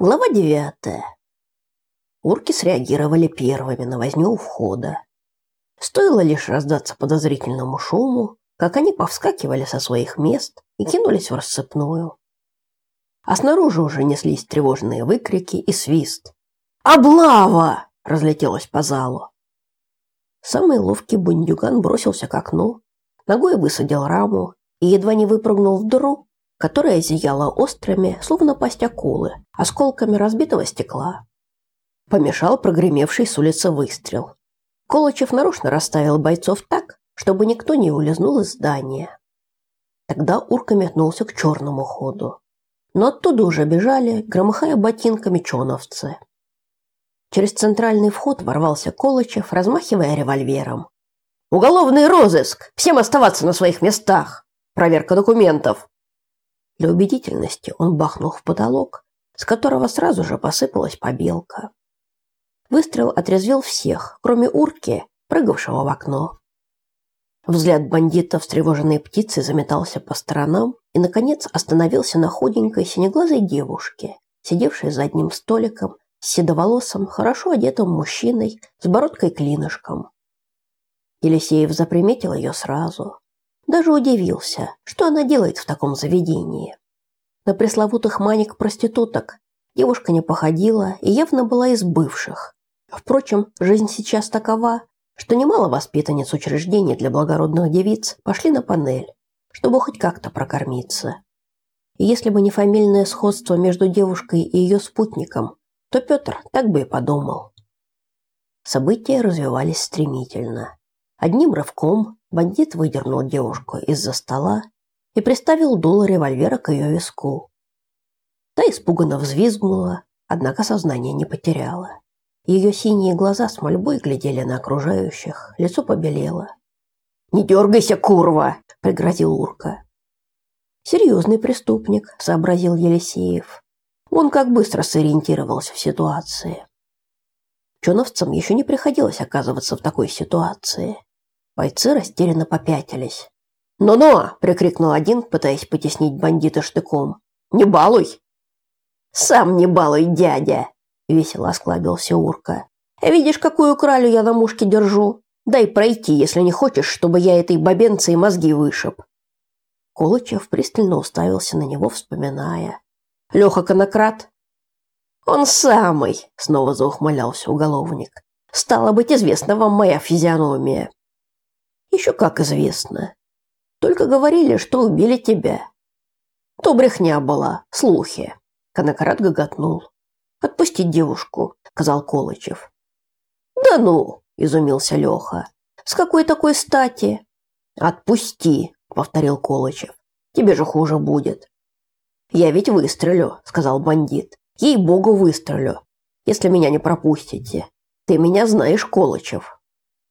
Глава девятая. Урки среагировали первыми на возню у входа. Стоило лишь раздаться подозрительному шуму, как они повскакивали со своих мест и кинулись в рассыпную. А снаружи уже неслись тревожные выкрики и свист. «Облава!» – разлетелось по залу. Самый ловкий бундюган бросился к окну, ногой высадил раму и едва не выпрыгнул в дыру, которая зияла острыми, словно пасть акулы, осколками разбитого стекла. Помешал прогремевший с улицы выстрел. Колычев нарочно расставил бойцов так, чтобы никто не улизнул из здания. Тогда Урка метнулся к черному ходу. Но оттуда уже бежали, громыхая ботинками чоновцы. Через центральный вход ворвался Колычев, размахивая револьвером. «Уголовный розыск! Всем оставаться на своих местах! Проверка документов!» Для убедительности он бахнул в потолок, с которого сразу же посыпалась побелка. Выстрел отрезвил всех, кроме урки, прыгавшего в окно. Взгляд бандита, встревоженной птицы, заметался по сторонам и, наконец, остановился на худенькой синеглазой девушке, сидевшей за одним столиком с седоволосым, хорошо одетым мужчиной с бородкой-клинышком. Елисеев заприметил ее сразу. Даже удивился, что она делает в таком заведении. На пресловутых манек-проституток девушка не походила и явно была из бывших. Впрочем, жизнь сейчас такова, что немало воспитанниц учреждений для благородных девиц пошли на панель, чтобы хоть как-то прокормиться. И если бы не фамильное сходство между девушкой и ее спутником, то Петр так бы и подумал. События развивались стремительно. Одним рывком бандит выдернул девушку из-за стола и приставил дуло револьвера к ее виску. Та испуганно взвизгнула, однако сознание не потеряла. Ее синие глаза с мольбой глядели на окружающих, лицо побелело. «Не дергайся, курва!» – пригрозил Урка. «Серьезный преступник», – сообразил Елисеев. Он как быстро сориентировался в ситуации. Чоновцам еще не приходилось оказываться в такой ситуации. Бойцы растерянно попятились. «Ну-ну!» – прикрикнул один, пытаясь потеснить бандита штыком. «Не балуй!» «Сам не балуй, дядя!» – весело осклабился Урка. «Видишь, какую кралю я на мушке держу? Дай пройти, если не хочешь, чтобы я этой бабенце и мозги вышиб». Колычев пристально уставился на него, вспоминая. «Леха Конократ?» «Он самый!» – снова заухмылялся уголовник. «Стало быть, известна вам моя физиономия. Еще как известно. Только говорили, что убили тебя. То брехня была, слухи. Конократ гоготнул. Отпустить девушку, сказал Колычев. Да ну, изумился Леха. С какой такой стати? Отпусти, повторил Колычев. Тебе же хуже будет. Я ведь выстрелю, сказал бандит. Ей-богу, выстрелю, если меня не пропустите. Ты меня знаешь, Колычев.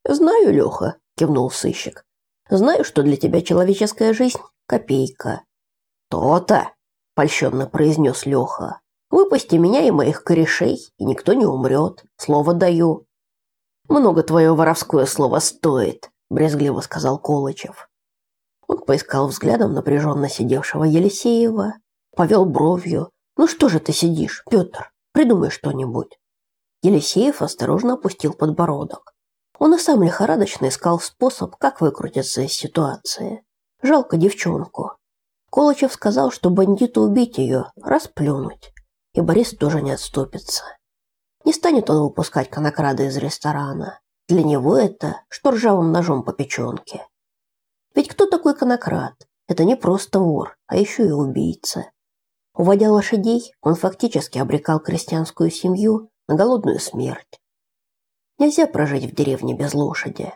Знаю, Леха, кивнул сыщик. Знаю, что для тебя человеческая жизнь копейка. То-то, польщенно произнес Леха. Выпусти меня и моих корешей, и никто не умрет. Слово даю. Много твое воровское слово стоит, брезгливо сказал Колычев. Он поискал взглядом напряженно сидевшего Елисеева, повел бровью. Ну что же ты сидишь, Петр? Придумай что-нибудь. Елисеев осторожно опустил подбородок. Он и сам лихорадочно искал способ, как выкрутиться из ситуации. Жалко девчонку. Колычев сказал, что бандиту убить ее, расплюнуть. И Борис тоже не отступится. Не станет он выпускать конокрада из ресторана. Для него это, что ржавым ножом по печенке. Ведь кто такой конокрад? Это не просто вор, а еще и убийца. Уводя лошадей, он фактически обрекал крестьянскую семью на голодную смерть. Нельзя прожить в деревне без лошади.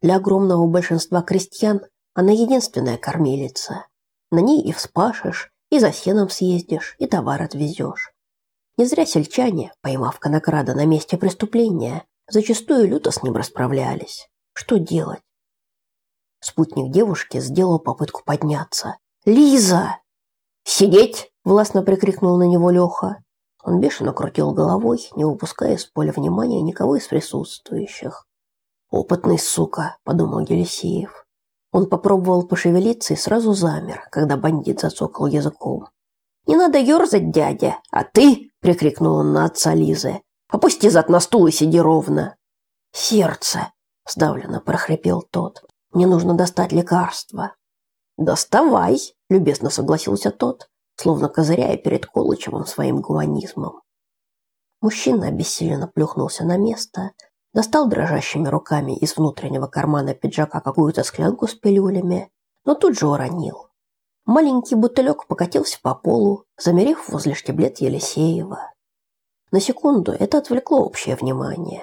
Для огромного большинства крестьян она единственная кормилица. На ней и вспашешь, и за сеном съездишь, и товар отвезешь. Не зря сельчане, поймав конокрада на месте преступления, зачастую люто с ним расправлялись. Что делать? Спутник девушки сделал попытку подняться. «Лиза!» «Сидеть!» – властно прикрикнул на него Леха. Он бешено крутил головой, не выпуская из поля внимания никого из присутствующих. «Опытный сука», – подумал Елисеев. Он попробовал пошевелиться и сразу замер, когда бандит зацокал языком. «Не надо ерзать, дядя, а ты!» прикрикнул он на отца Лизы. «Опусти зад на стул и сиди ровно!» «Сердце!» – сдавленно прохрипел тот. «Мне нужно достать лекарство». «Доставай!» – любезно согласился тот, словно козыряя перед Колычевым своим гуманизмом. Мужчина обессиленно плюхнулся на место, достал дрожащими руками из внутреннего кармана пиджака какую-то склянку с пилюлями, но тут же уронил. Маленький бутылек покатился по полу, замерев возле штиблет Елисеева. На секунду это отвлекло общее внимание.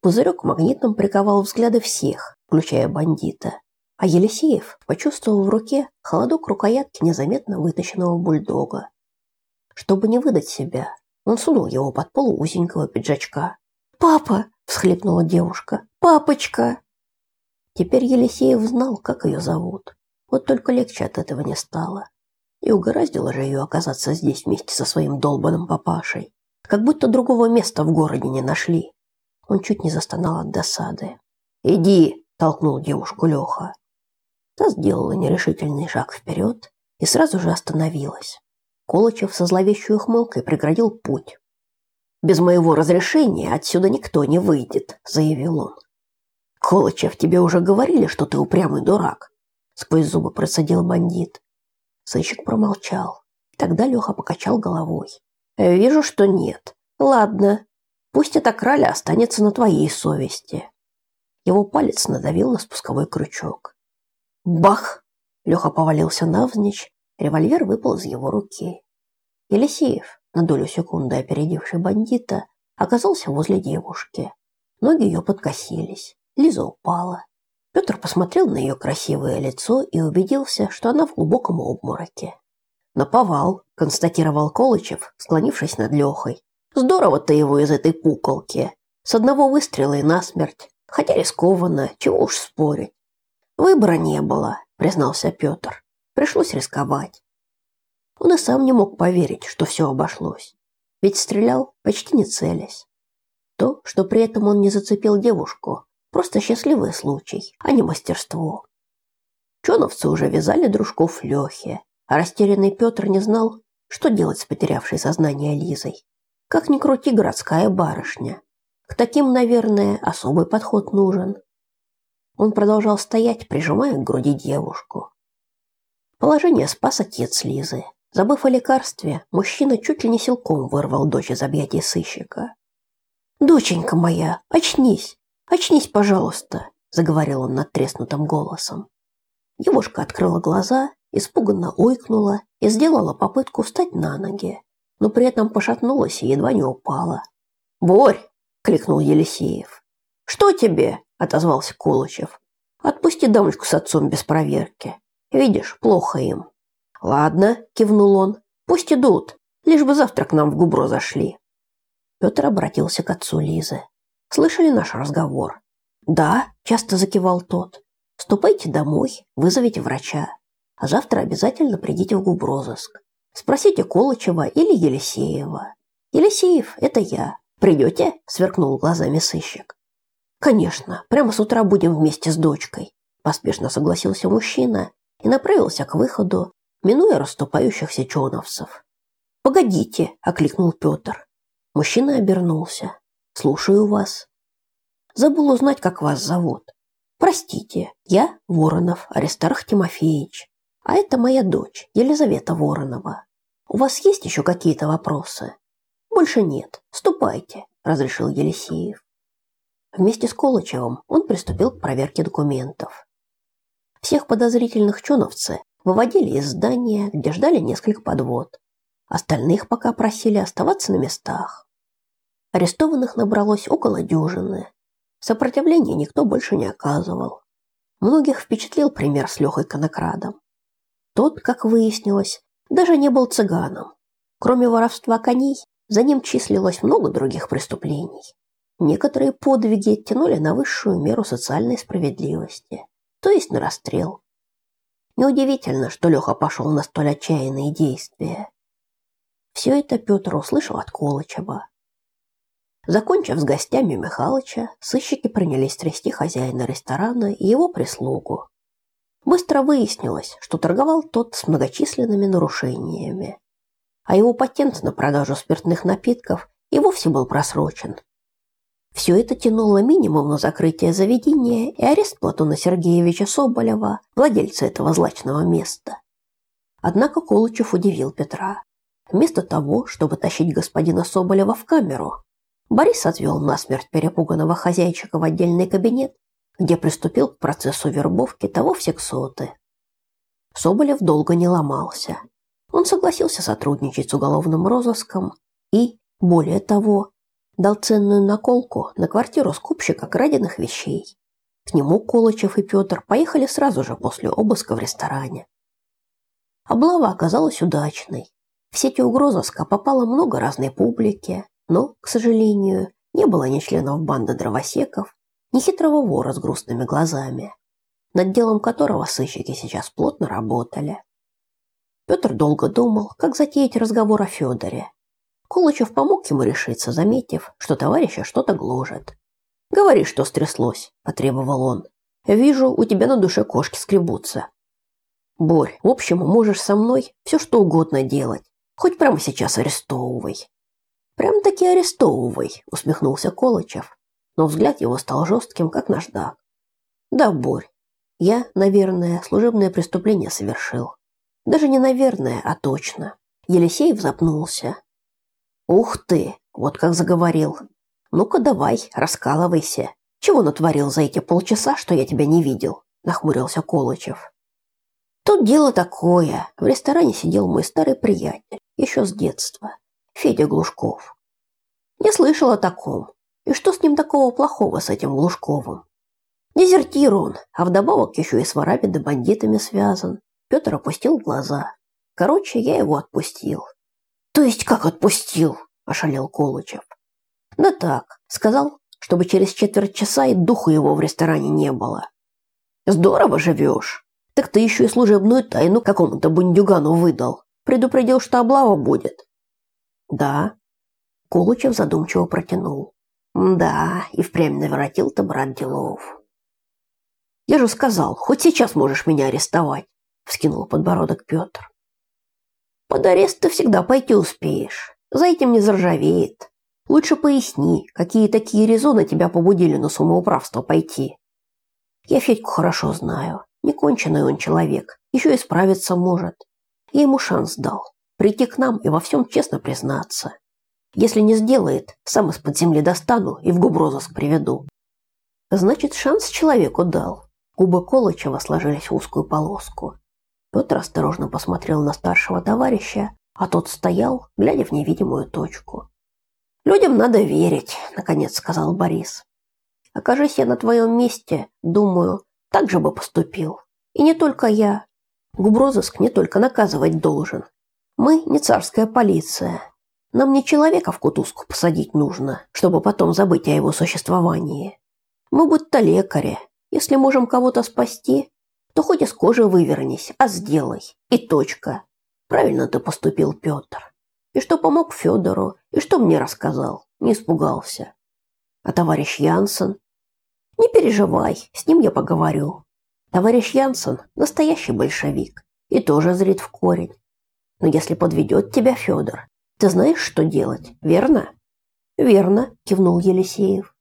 Пузырек магнитом приковал взгляды всех, включая бандита. А Елисеев почувствовал в руке холодок рукоятки незаметно вытащенного бульдога. Чтобы не выдать себя, он сунул его под полу узенького пиджачка. «Папа!» – всхлипнула девушка. «Папочка!» Теперь Елисеев знал, как ее зовут. Вот только легче от этого не стало. И угораздило же ее оказаться здесь вместе со своим долбанным папашей. Как будто другого места в городе не нашли. Он чуть не застонал от досады. «Иди!» – толкнул девушку Леха. Та сделала нерешительный шаг вперед и сразу же остановилась. Колычев со зловещей ухмылкой преградил путь. «Без моего разрешения отсюда никто не выйдет», – заявил он. «Колычев, тебе уже говорили, что ты упрямый дурак сквозь зубы процедил бандит. Сыщик промолчал. Тогда Леха покачал головой. Вижу, что нет. Ладно. Пусть эта краля останется на твоей совести. Его палец надавил на спусковой крючок. Бах! Леха повалился навзничь, револьвер выпал из его руки. Елисеев, на долю секунды опередивший бандита, оказался возле девушки. Ноги ее подкосились, Лиза упала. Петр посмотрел на ее красивое лицо и убедился, что она в глубоком обмороке. «Наповал», – констатировал Колычев, склонившись над Лехой. «Здорово ты его из этой пуколки. С одного выстрела и насмерть. Хотя рискованно, чего уж спорить». «Выбора не было», – признался Петр. «Пришлось рисковать». Он и сам не мог поверить, что все обошлось. Ведь стрелял, почти не целясь. То, что при этом он не зацепил девушку, Просто счастливый случай, а не мастерство. Чоновцы уже вязали дружков Лехе, а растерянный Петр не знал, что делать с потерявшей сознание Лизой. Как ни крути городская барышня. К таким, наверное, особый подход нужен. Он продолжал стоять, прижимая к груди девушку. Положение спас отец Лизы. Забыв о лекарстве, мужчина чуть ли не силком вырвал дочь из объятий сыщика. «Доченька моя, очнись! «Очнись, пожалуйста», – заговорил он надтреснутым голосом. Девушка открыла глаза, испуганно ойкнула и сделала попытку встать на ноги, но при этом пошатнулась и едва не упала. «Борь!» – кликнул Елисеев. «Что тебе?» – отозвался Колычев. «Отпусти дамочку с отцом без проверки. Видишь, плохо им». «Ладно», – кивнул он. «Пусть идут, лишь бы завтра к нам в Губро зашли». Петр обратился к отцу Лизы. Слышали наш разговор? Да, часто закивал тот. Ступайте домой, вызовите врача. А завтра обязательно придите в губрозыск. Спросите Колычева или Елисеева. Елисеев – это я. Придете? Сверкнул глазами сыщик. Конечно, прямо с утра будем вместе с дочкой. Поспешно согласился мужчина и направился к выходу, минуя расступающихся чоновцев. «Погодите!» – окликнул Петр. Мужчина обернулся. Слушаю вас. Забыл узнать, как вас зовут. Простите, я Воронов Аристарх Тимофеевич, а это моя дочь Елизавета Воронова. У вас есть еще какие-то вопросы? Больше нет. Ступайте, разрешил Елисеев. Вместе с Колычевым он приступил к проверке документов. Всех подозрительных чоновцы выводили из здания, где ждали несколько подвод. Остальных пока просили оставаться на местах. Арестованных набралось около дюжины. Сопротивления никто больше не оказывал. Многих впечатлил пример с Лехой Конокрадом. Тот, как выяснилось, даже не был цыганом. Кроме воровства коней, за ним числилось много других преступлений. Некоторые подвиги тянули на высшую меру социальной справедливости, то есть на расстрел. Неудивительно, что Леха пошел на столь отчаянные действия. Все это Петр услышал от Колычева. Закончив с гостями Михалыча, сыщики принялись трясти хозяина ресторана и его прислугу. Быстро выяснилось, что торговал тот с многочисленными нарушениями. а его патент на продажу спиртных напитков и вовсе был просрочен. Все это тянуло минимум на закрытие заведения и арест Платона Сергеевича Соболева, владельца этого злачного места. Однако Колычев удивил Петра. Вместо того, чтобы тащить господина Соболева в камеру, Борис отвел насмерть перепуганного хозяйчика в отдельный кабинет, где приступил к процессу вербовки того в сексоты. Соболев долго не ломался. Он согласился сотрудничать с уголовным розыском и, более того, дал ценную наколку на квартиру скупщика краденных вещей. К нему Колычев и Петр поехали сразу же после обыска в ресторане. Облава оказалась удачной. В сети угрозыска попало много разной публики, но, к сожалению, не было ни членов банды дровосеков, ни хитрого вора с грустными глазами, над делом которого сыщики сейчас плотно работали. Петр долго думал, как затеять разговор о Федоре, Колычев помог ему решиться, заметив, что товарища что-то гложет. «Говори, что стряслось», – потребовал он. «Вижу, у тебя на душе кошки скребутся». «Борь, в общем, можешь со мной все что угодно делать. Хоть прямо сейчас арестовывай». «Прям-таки арестовывай», – усмехнулся Колычев. Но взгляд его стал жестким, как наждак. «Да, Борь, я, наверное, служебное преступление совершил. Даже не наверное, а точно». Елисеев запнулся, Ух ты, вот как заговорил. Ну-ка давай, раскалывайся. Чего натворил за эти полчаса, что я тебя не видел? Нахмурился Колычев. Тут дело такое. В ресторане сидел мой старый приятель, еще с детства, Федя Глушков. Не слышал о таком. И что с ним такого плохого, с этим Глушковым? Дезертир он, а вдобавок еще и с ворами да бандитами связан. Петр опустил глаза. Короче, я его отпустил. То есть как отпустил? ошалел Колычев. Да так, сказал, чтобы через четверть часа и духу его в ресторане не было. Здорово живешь. Так ты еще и служебную тайну какому-то бундюгану выдал. Предупредил, что облава будет. Да. Колычев задумчиво протянул. Да, и впрямь наворотил-то брат делов. Я же сказал, хоть сейчас можешь меня арестовать, вскинул подбородок Петр. Под арест ты всегда пойти успеешь. За этим не заржавеет. Лучше поясни, какие такие резоны тебя побудили на самоуправство пойти. Я Федьку хорошо знаю. Неконченный он человек. Еще и справиться может. Я ему шанс дал. Прийти к нам и во всем честно признаться. Если не сделает, сам из-под земли достану и в губрозыск приведу. Значит, шанс человеку дал. Губы Колычева сложились в узкую полоску. Петр осторожно посмотрел на старшего товарища, а тот стоял, глядя в невидимую точку. «Людям надо верить», — наконец сказал Борис. «Окажись я на твоем месте, думаю, так же бы поступил. И не только я. Губрозыск не только наказывать должен. Мы не царская полиция. Нам не человека в кутузку посадить нужно, чтобы потом забыть о его существовании. Мы будто лекари. Если можем кого-то спасти, то хоть из кожи вывернись, а сделай. И точка. Правильно ты поступил, Петр. И что помог Федору, и что мне рассказал. Не испугался. А товарищ Янсен? Не переживай, с ним я поговорю. Товарищ Янсен – настоящий большевик и тоже зрит в корень. Но если подведет тебя Федор, ты знаешь, что делать, верно? Верно, кивнул Елисеев.